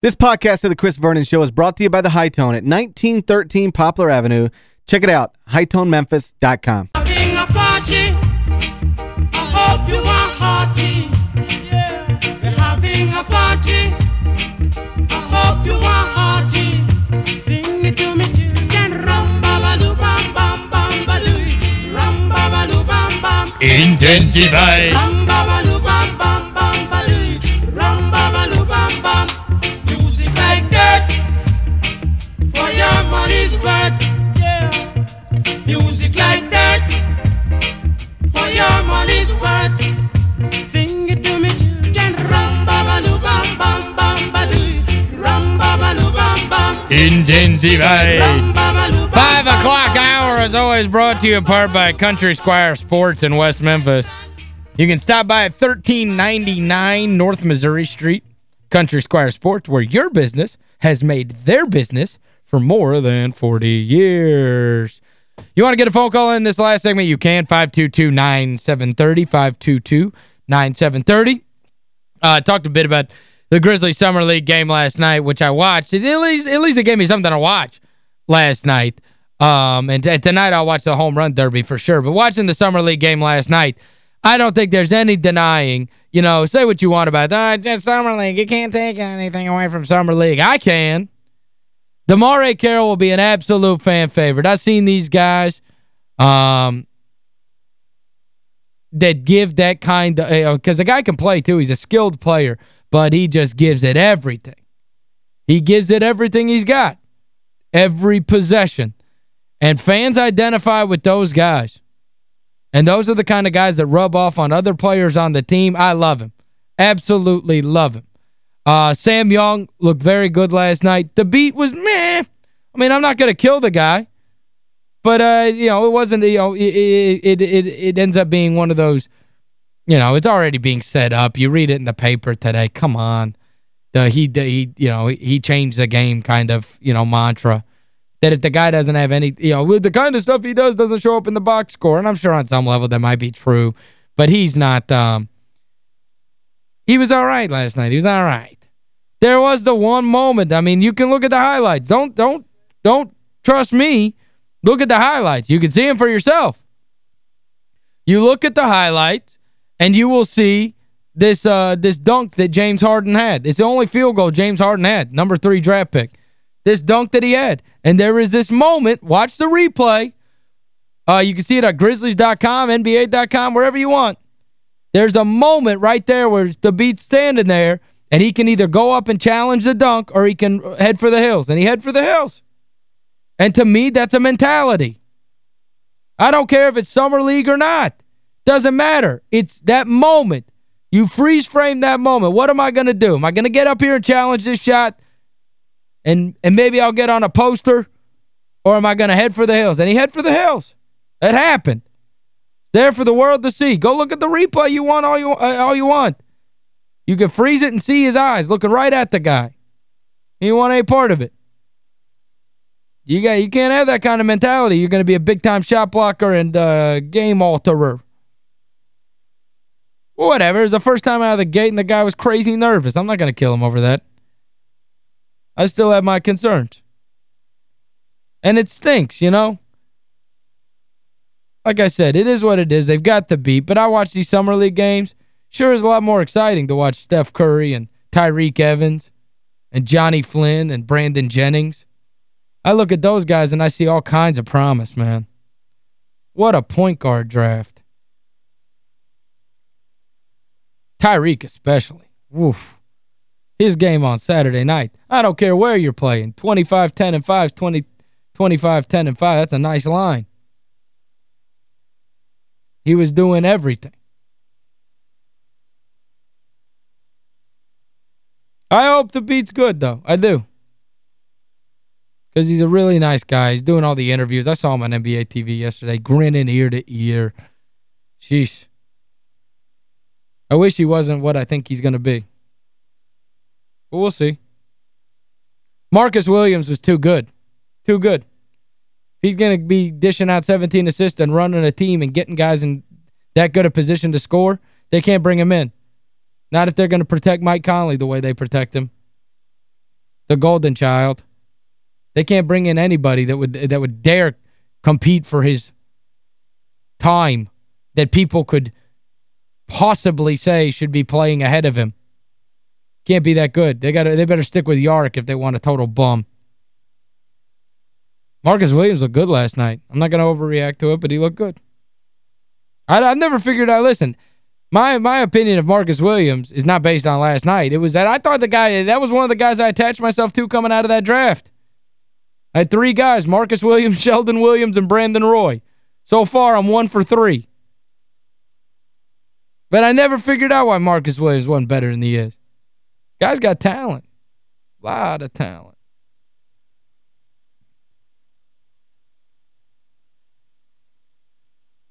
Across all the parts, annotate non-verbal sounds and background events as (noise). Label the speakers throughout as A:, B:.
A: This podcast of the Chris Vernon Show is brought to you by The Hi-Tone at 1913 Poplar Avenue. Check it out, hitonememphis.com.
B: Having bam
C: Five o'clock hour is always brought to you in part by Country Squire Sports in West Memphis. You can stop by at 1399 North Missouri Street, Country Squire Sports, where your business has made their business for more than 40 years. You want to get a phone call in this last segment, you can, 522-9730, 522-9730. Uh, talked a bit about the Grizzlies Summer League game last night, which I watched. At least, at least it gave me something to watch last night. Um, and, tonight I'll watch the home run derby for sure. But watching the Summer League game last night, I don't think there's any denying, you know, say what you want about, oh, just Summer League. You can't take anything away from Summer League. I can. DeMarre Carroll will be an absolute fan favorite. I've seen these guys um, that give that kind of, because the guy can play too. He's a skilled player, but he just gives it everything. He gives it everything he's got. Every possession. And fans identify with those guys. And those are the kind of guys that rub off on other players on the team. I love him. Absolutely love him. Uh, Sam Young looked very good last night. Thabeet was meh. I mean, I'm not going to kill the guy. But, uh, you know, it wasn't, you know, it, it, it, it ends up being one of those, you know, it's already being set up. You read it in the paper today. Come on. The, he, the, he, you know, he changed the game kind of, you know, mantra that if the guy doesn't have any, you know, the kind of stuff he does doesn't show up in the box score. And I'm sure on some level that might be true. But he's not, um, he was all right last night. He was all right. There was the one moment. I mean, you can look at the highlights. Don't, don't, don't trust me. Look at the highlights. You can see them for yourself. You look at the highlights, and you will see this uh this dunk that James Harden had. It's the only field goal James Harden had, number three draft pick. This dunk that he had. And there is this moment, watch the replay. Uh, you can see it at Grizzlies.com, NBA.com, wherever you want. There's a moment right there where Thabeet's standing there, and he can either go up and challenge the dunk or he can head for the hills. And he head for the hills. And to me, that's a mentality. I don't care if it's Summer League or not. Doesn't matter. It's that moment. You freeze frame that moment. What am I going to do? Am I going to get up here and challenge this shot? And and maybe I'll get on a poster? Or am I going to head for the hills? And he head for the hills. That happened. There for the world to see. Go look at the replay you want all you uh, all you want. You can freeze it and see his eyes looking right at the guy. He want any part of it. You got you can't have that kind of mentality. You're going to be a big-time shot blocker and uh, game alterer. Whatever. It was the first time out of the gate and the guy was crazy nervous. I'm not going to kill him over that. I still have my concerns. And it stinks, you know? Like I said, it is what it is. They've got Thabeet. But I watch these Summer League games. Sure is a lot more exciting to watch Steph Curry and Tyreke Evans and Johnny Flynn and Brandon Jennings. I look at those guys and I see all kinds of promise, man. What a point guard draft. Tyreke especially. Woof. His game on Saturday night. I don't care where you're playing. 25, 10, and 5 is 20, 25, 10, and 5. That's a nice line. He was doing everything. I hope Thabeet's good, though. I do. Because he's a really nice guy. He's doing all the interviews. I saw him on NBA TV yesterday, grinning ear to ear. Sheesh. I wish he wasn't what I think he's going to be. But we'll see. Marcus Williams was too good. Too good. He's going to be dishing out 17 assists and running a team and getting guys in that good a position to score, they can't bring him in. Not if they're going to protect Mike Conley the way they protect him. the golden child. They can't bring in anybody that would that would dare compete for his time that people could possibly say should be playing ahead of him. Can't be that good. They got they better stick with Yarrick if they want a total bum. Marcus Williams looked good last night. I'm not going to overreact to it, but he looked good. I, I've never figured out, listen, my my opinion of Marcus Williams is not based on last night. It was that I thought the guy, that was one of the guys I attached myself to coming out of that draft. I had three guys, Marcus Williams, (laughs) Sheldon Williams, and Brandon Roy. So far, I'm one for three. But I never figured out why Marcus Williams wasn't better than he is. Guy's got talent. A lot of talent.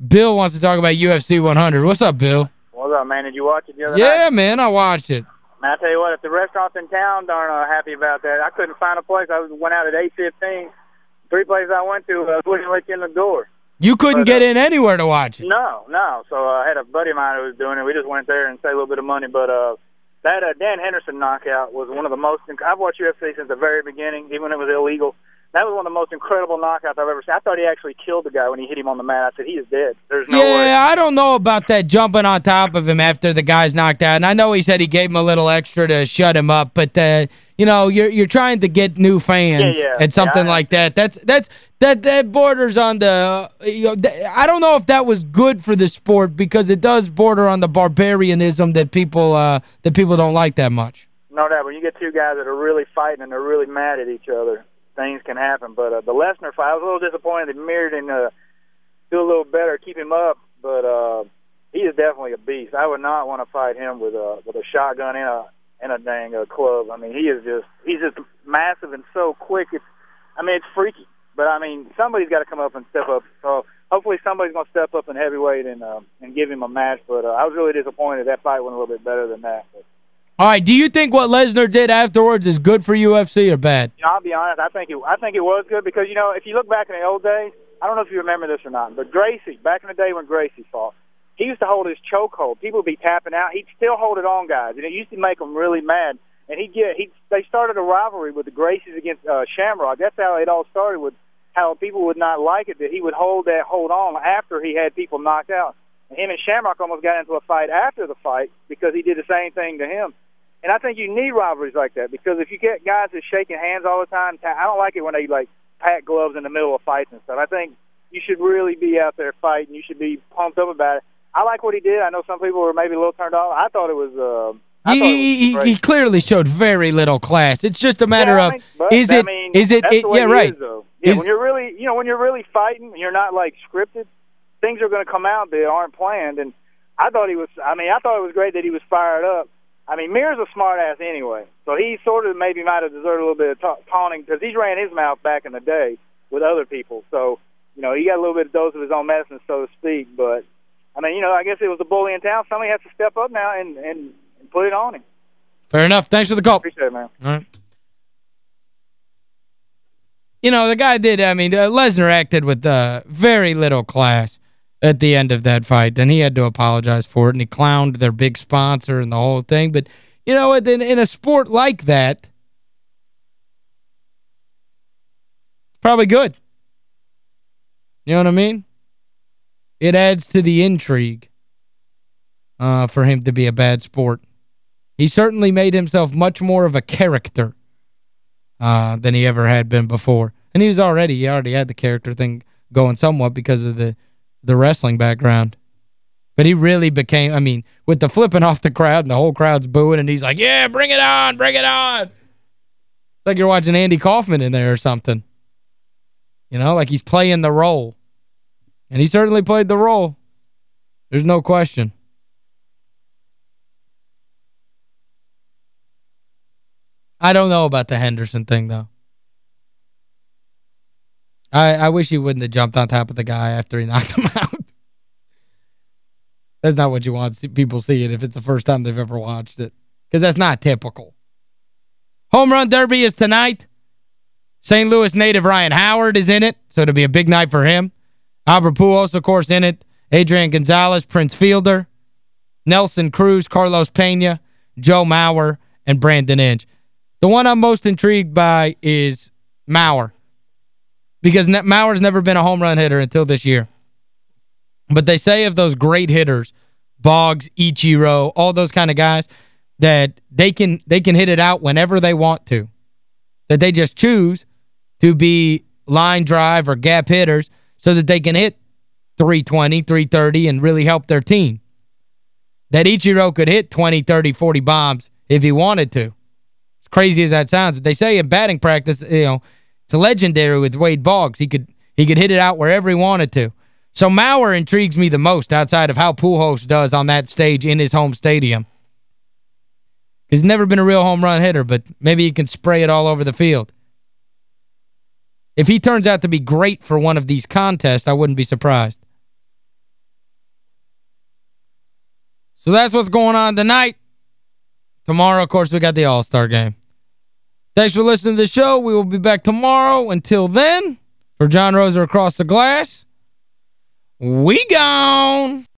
C: Bill wants to talk about UFC 100. What's up, Bill?
D: What's up, man? Did you watch it the other
C: yeah,
D: night?
C: man, I watched it.
D: Man, I tell you what, if the restaurants in town aren't uh, happy about that, I couldn't find a place. I went out at 8.15. Three places I went to uh, wouldn't let you in the door.
C: You couldn't
D: But,
C: get
D: uh,
C: in anywhere to watch it.
D: No, no. So uh, I had a buddy of mine who was doing it. We just went there and saved a little bit of money. But uh, that uh, Dan Henderson knockout was one of the most. I've watched UFC since the very beginning, even when it was illegal. That was one of the most incredible knockouts I've ever seen. I thought he actually killed the guy when he hit him on the mat. I said, he is dead. There's no way.
C: yeah, I don't know about that jumping on top of him after the guy's knocked out. And I know he said he gave him a little extra to shut him up, but uh you know, you're you're trying to get new fans
D: Yeah, yeah.
C: and something
D: Yeah, I-
C: like that. That's that's that that borders on the uh, you know, I don't know if that was good for the sport because it does border on the barbarianism that people uh that people don't like that much.
D: No doubt. When you get two guys that are really fighting and they're really mad at each other, things can happen. But uh, the Lesnar fight, I was a little disappointed that Mir didn't uh, do a little better, keep him up. But uh, he is definitely a beast. I would not want to fight him with a with a shotgun and a and a dang uh, club. I mean, he is just he's just massive and so quick. It's I mean, it's freaky. But I mean, somebody's got to come up and step up. So hopefully somebody's going to step up in heavyweight and uh, and give him a match. But uh, I was really disappointed that fight went a little bit better than that. But,
C: All right, do you think what Lesnar did afterwards is good for UFC or bad?
D: You know, I'll be honest. I think it. I think it was good because you know, if you look back in the old days, I don't know if you remember this or not, but Gracie, back in the day when Gracie fought, he used to hold his chokehold. People would be tapping out. He'd still hold it on guys, and it used to make them really mad. And he'd get. He they started a rivalry with the Gracies against uh, Shamrock. That's how it all started with how people would not like it that he would hold that hold on after he had people knocked out. And him and Shamrock almost got into a fight after the fight because he did the same thing to him. And I think you need rivalries like that because if you get guys that's shaking hands all the time, I don't like it when they like pack gloves in the middle of fights and stuff. I think you should really be out there fighting. You should be pumped up about it. I like what he did. I know some people were maybe a little turned off. I thought it was uh
C: He,
D: thought it was
C: he, he clearly showed very little class. It's just a matter
D: yeah, I
C: of
D: mean, but,
C: is
D: I
C: it
D: mean,
C: is it, it yeah right.
D: is. Yeah, when you're really, you know, when you're really fighting, and you're not like scripted. Things are going to come out that aren't planned, and I thought he was. I mean, I thought it was great that he was fired up. I mean, Mir's a smart ass anyway, so he sort of maybe might have deserved a little bit of ta- taunting because he's ran his mouth back in the day with other people. So, you know, he got a little bit of dose of his own medicine, so to speak. But I mean, you know, I guess it was a bully in town. Somebody has to step up now and and, and put it on him.
C: Fair enough. Thanks for the call.
D: Appreciate it, man.
C: All right. You know, the guy did, I mean, uh, Lesnar acted with uh, very little class at the end of that fight, and he had to apologize for it, and he clowned their big sponsor and the whole thing. But, you know, in, in a sport like that, probably good. You know what I mean? It adds to the intrigue uh, for him to be a bad sport. He certainly made himself much more of a character uh, than he ever had been before. And he was already, he already had the character thing going somewhat because of the the wrestling background. But he really became, I mean, with the flipping off the crowd and the whole crowd's booing and he's like, yeah, bring it on, bring it on. It's like you're watching Andy Kaufman in there or something. You know, like he's playing the role. And he certainly played the role. There's no question. I don't know about the Henderson thing, though. I I wish he wouldn't have jumped on top of the guy after he (laughs) knocked him out. that's not what you want People see, people seeing if it's the first time they've ever watched it. Because that's not typical. Home Run Derby is tonight. St. Louis native Ryan Howard is in it, so it'll be a big night for him. Albert Pujols, of course, in it. Adrian Gonzalez, Prince Fielder. Nelson Cruz, Carlos Pena, Joe Mauer, and Brandon Inge. The one I'm most intrigued by is Mauer. Because Mauer's never been a home run hitter until this year. But they say of those great hitters, Boggs, Ichiro, all those kind of guys, that they can they can hit it out whenever they want to. That they just choose to be line drive or gap hitters so that they can hit 320, 330 and really help their team. That Ichiro could hit 20, 30, 40 bombs if he wanted to. As crazy as that sounds. They say in batting practice, you know, it's legendary with Wade Boggs. He could he could hit it out wherever he wanted to. So Mauer intrigues me the most outside of how Pujols does on that stage in his home stadium. He's never been a real home run hitter, but maybe he can spray it all over the field. If he turns out to be great for one of these contests, I wouldn't be surprised. So that's what's going on tonight. Tomorrow, of course, we got the All-Star game. Thanks for listening to the show. We will be back tomorrow. Until then, for John Roser across the glass, we gone.